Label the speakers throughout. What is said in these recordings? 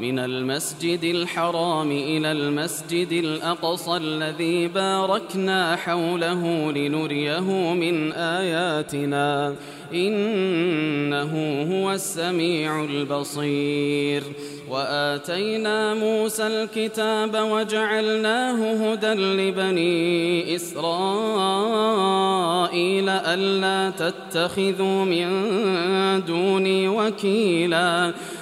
Speaker 1: من المسجد الحرام إلى المسجد الأقصى الذي باركنا حوله لنريه من آياتنا إنه هو السميع البصير. وآتينا موسى الكتاب وجعلناه هدى لبني إسرائيل ألا تتخذوا من دوني وكيلاً.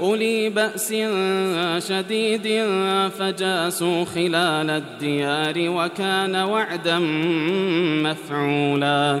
Speaker 1: أولي بأس شديد فجاسوا خلال الديار وكان وعدا مفعولا.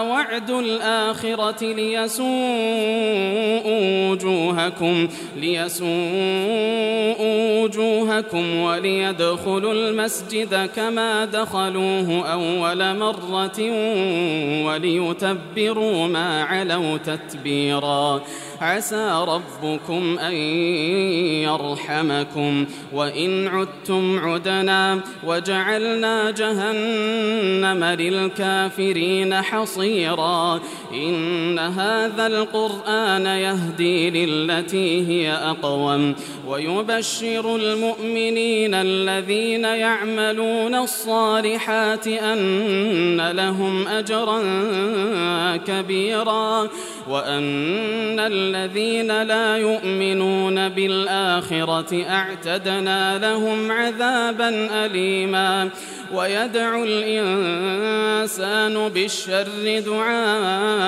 Speaker 1: وعد الآخرة ليسوءوا وجوهكم ليسوءوا وجوهكم وليدخلوا المسجد كما دخلوه أول مرة وليتبروا ما علوا تتبيرا. عسى ربكم أن يرحمكم. وإن عدتم عدنا وجعلنا جهنم للكافرين حصيرا. إن هذا القرآن يهدي للتي هي أقوم. ويبشر المؤمنين الذين يعملون الصالحات أن لهم أجرا كبيرا. وأن الذين لا يؤمنون بالآخرة أعتدنا لهم عذابا أليما. ويدعو الإنسان بالشر دعاءه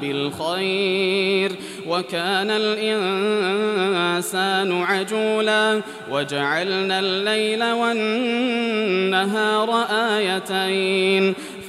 Speaker 1: بالخير وكان الإنسان عجولا وجعلنا الليل والنهار آيتين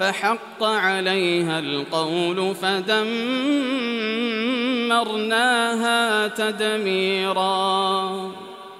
Speaker 1: فحق عليها القول فدمرناها دمرناها تدميراً.